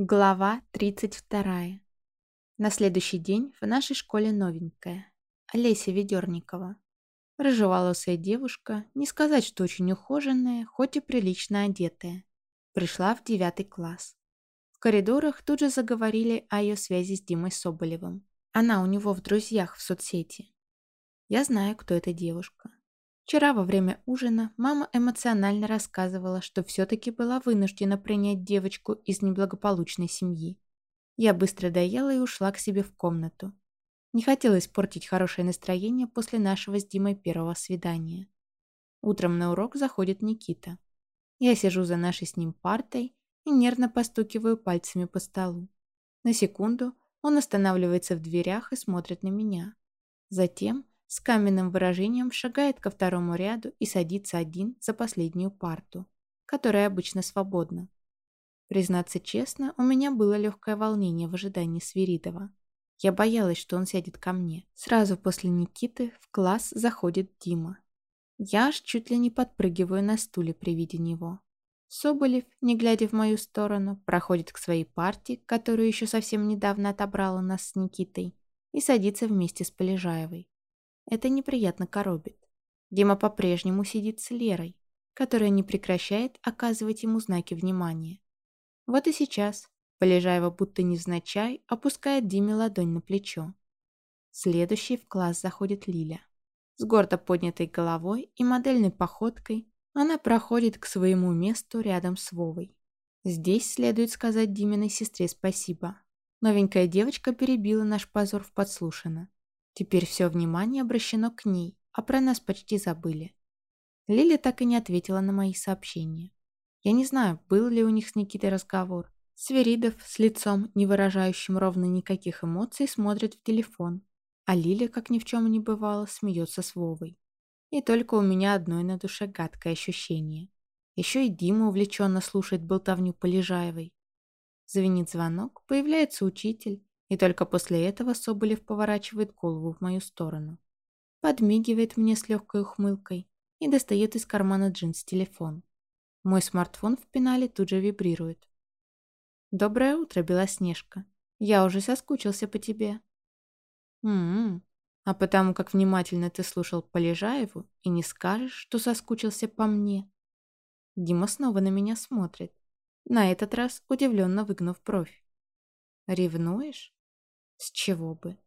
Глава 32. На следующий день в нашей школе новенькая. Олеся Ведерникова. Рыжеволосая девушка, не сказать, что очень ухоженная, хоть и прилично одетая. Пришла в девятый класс. В коридорах тут же заговорили о ее связи с Димой Соболевым. Она у него в друзьях в соцсети. Я знаю, кто эта девушка. Вчера во время ужина мама эмоционально рассказывала, что все-таки была вынуждена принять девочку из неблагополучной семьи. Я быстро доела и ушла к себе в комнату. Не хотелось портить хорошее настроение после нашего с Димой первого свидания. Утром на урок заходит Никита. Я сижу за нашей с ним партой и нервно постукиваю пальцами по столу. На секунду он останавливается в дверях и смотрит на меня. Затем с каменным выражением шагает ко второму ряду и садится один за последнюю парту, которая обычно свободна. Признаться честно, у меня было легкое волнение в ожидании Свиридова. Я боялась, что он сядет ко мне. Сразу после Никиты в класс заходит Дима. Я аж чуть ли не подпрыгиваю на стуле при виде него. Соболев, не глядя в мою сторону, проходит к своей партии, которую еще совсем недавно отобрал у нас с Никитой, и садится вместе с Полежаевой. Это неприятно коробит. Дима по-прежнему сидит с Лерой, которая не прекращает оказывать ему знаки внимания. Вот и сейчас Полежаева будто невзначай опускает Диме ладонь на плечо. Следующий в класс заходит Лиля. С гордо поднятой головой и модельной походкой она проходит к своему месту рядом с Вовой. Здесь следует сказать Диминой сестре спасибо. Новенькая девочка перебила наш позор в подслушано. Теперь все внимание обращено к ней, а про нас почти забыли. Лиля так и не ответила на мои сообщения. Я не знаю, был ли у них с Никитой разговор. Сверидов с лицом, не выражающим ровно никаких эмоций, смотрит в телефон, а Лиля, как ни в чем не бывало, смеется с Вовой. И только у меня одной на душе гадкое ощущение. Еще и Дима увлеченно слушает болтовню Полежаевой. Звенит звонок, появляется учитель, и только после этого Соболев поворачивает голову в мою сторону. Подмигивает мне с легкой ухмылкой и достает из кармана джинс телефон. Мой смартфон в пенале тут же вибрирует. «Доброе утро, Белоснежка. Я уже соскучился по тебе». «М-м, а потому как внимательно ты слушал Полежаеву и не скажешь, что соскучился по мне». Дима снова на меня смотрит, на этот раз удивленно выгнув бровь. «Ревнуешь?» С чего бы?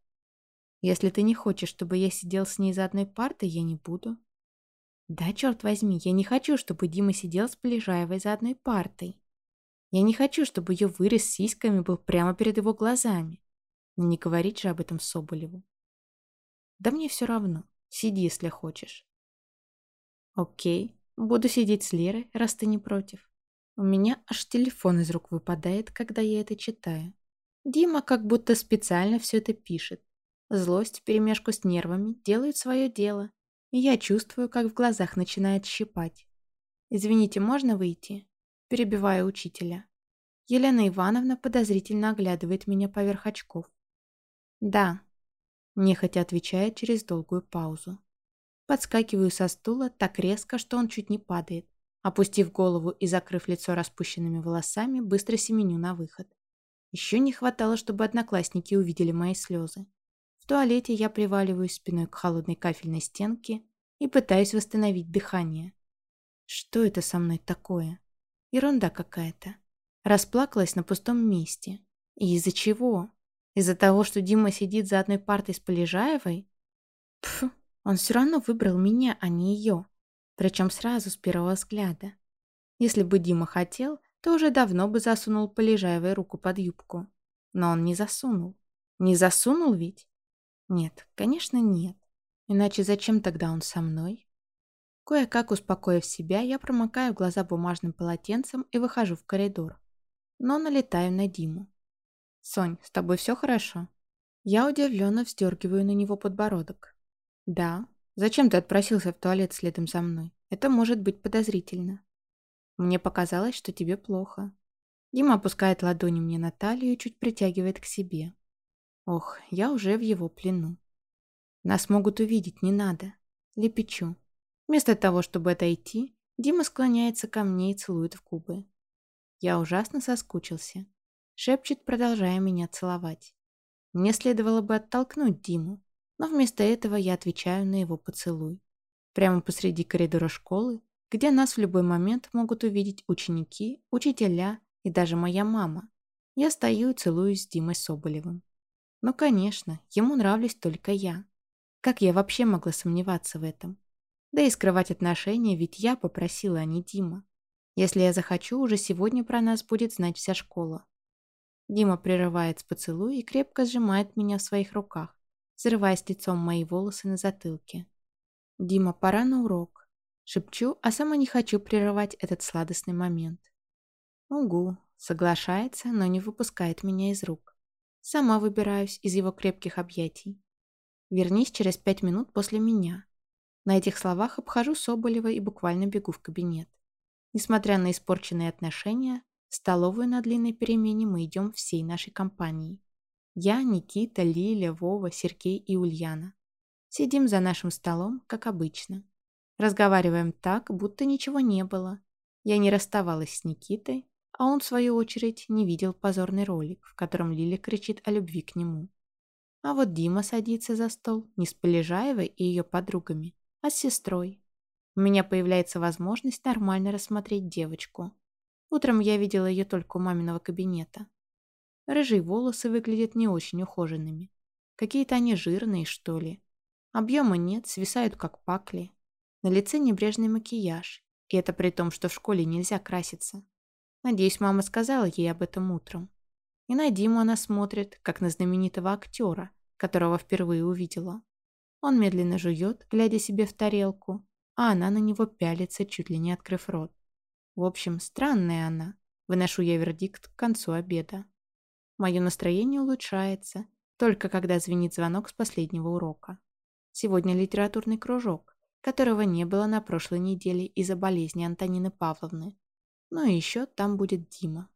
Если ты не хочешь, чтобы я сидел с ней за одной партой, я не буду. Да, черт возьми, я не хочу, чтобы Дима сидел с Полежаевой за одной партой. Я не хочу, чтобы ее вырез с сиськами был прямо перед его глазами. Не говорить же об этом Соболеву. Да мне все равно. Сиди, если хочешь. Окей, буду сидеть с Лерой, раз ты не против. У меня аж телефон из рук выпадает, когда я это читаю. Дима как будто специально все это пишет. Злость вперемешку с нервами делают свое дело, и я чувствую, как в глазах начинает щипать. «Извините, можно выйти?» Перебиваю учителя. Елена Ивановна подозрительно оглядывает меня поверх очков. «Да», – нехотя отвечает через долгую паузу. Подскакиваю со стула так резко, что он чуть не падает. Опустив голову и закрыв лицо распущенными волосами, быстро семеню на выход. Еще не хватало, чтобы одноклассники увидели мои слезы. В туалете я приваливаюсь спиной к холодной кафельной стенке и пытаюсь восстановить дыхание. Что это со мной такое? Ерунда какая-то. Расплакалась на пустом месте. И из-за чего? Из-за того, что Дима сидит за одной партой с Полежаевой? Пф, он все равно выбрал меня, а не ее. Причем сразу с первого взгляда. Если бы Дима хотел, то уже давно бы засунул Полежаевой руку под юбку. Но он не засунул. Не засунул ведь? Нет, конечно, нет. Иначе зачем тогда он со мной? Кое-как успокоив себя, я промокаю глаза бумажным полотенцем и выхожу в коридор. Но налетаю на Диму. «Сонь, с тобой все хорошо?» Я удивленно вздергиваю на него подбородок. «Да. Зачем ты отпросился в туалет следом за мной? Это может быть подозрительно». Мне показалось, что тебе плохо. Дима опускает ладони мне на талию и чуть притягивает к себе. Ох, я уже в его плену. Нас могут увидеть, не надо. Лепечу. Вместо того, чтобы отойти, Дима склоняется ко мне и целует в губы. Я ужасно соскучился. шепчет, продолжая меня целовать. Мне следовало бы оттолкнуть Диму, но вместо этого я отвечаю на его поцелуй. Прямо посреди коридора школы, где нас в любой момент могут увидеть ученики, учителя и даже моя мама. Я стою и целуюсь с Димой Соболевым. Ну, конечно, ему нравлюсь только я. Как я вообще могла сомневаться в этом? Да и скрывать отношения ведь я попросила, а не Дима. Если я захочу, уже сегодня про нас будет знать вся школа. Дима прерывает с поцелуй и крепко сжимает меня в своих руках, взрываясь лицом мои волосы на затылке. «Дима, пора на урок». Шепчу, а сама не хочу прерывать этот сладостный момент. «Угу», соглашается, но не выпускает меня из рук. Сама выбираюсь из его крепких объятий. Вернись через пять минут после меня. На этих словах обхожу Соболева и буквально бегу в кабинет. Несмотря на испорченные отношения, в столовую на длинной перемене мы идем всей нашей компанией. Я, Никита, Лиля, Вова, Сергей и Ульяна. Сидим за нашим столом, как обычно. Разговариваем так, будто ничего не было. Я не расставалась с Никитой, а он, в свою очередь, не видел позорный ролик, в котором Лиля кричит о любви к нему. А вот Дима садится за стол не с Полежаевой и ее подругами, а с сестрой. У меня появляется возможность нормально рассмотреть девочку. Утром я видела ее только у маминого кабинета. Рыжие волосы выглядят не очень ухоженными. Какие-то они жирные, что ли. Объема нет, свисают как пакли. На лице небрежный макияж. И это при том, что в школе нельзя краситься. Надеюсь, мама сказала ей об этом утром. И на Диму она смотрит, как на знаменитого актера, которого впервые увидела. Он медленно жует, глядя себе в тарелку, а она на него пялится, чуть ли не открыв рот. В общем, странная она. Выношу я вердикт к концу обеда. Мое настроение улучшается, только когда звенит звонок с последнего урока. Сегодня литературный кружок, которого не было на прошлой неделе из-за болезни Антонины Павловны. Ну и еще там будет Дима.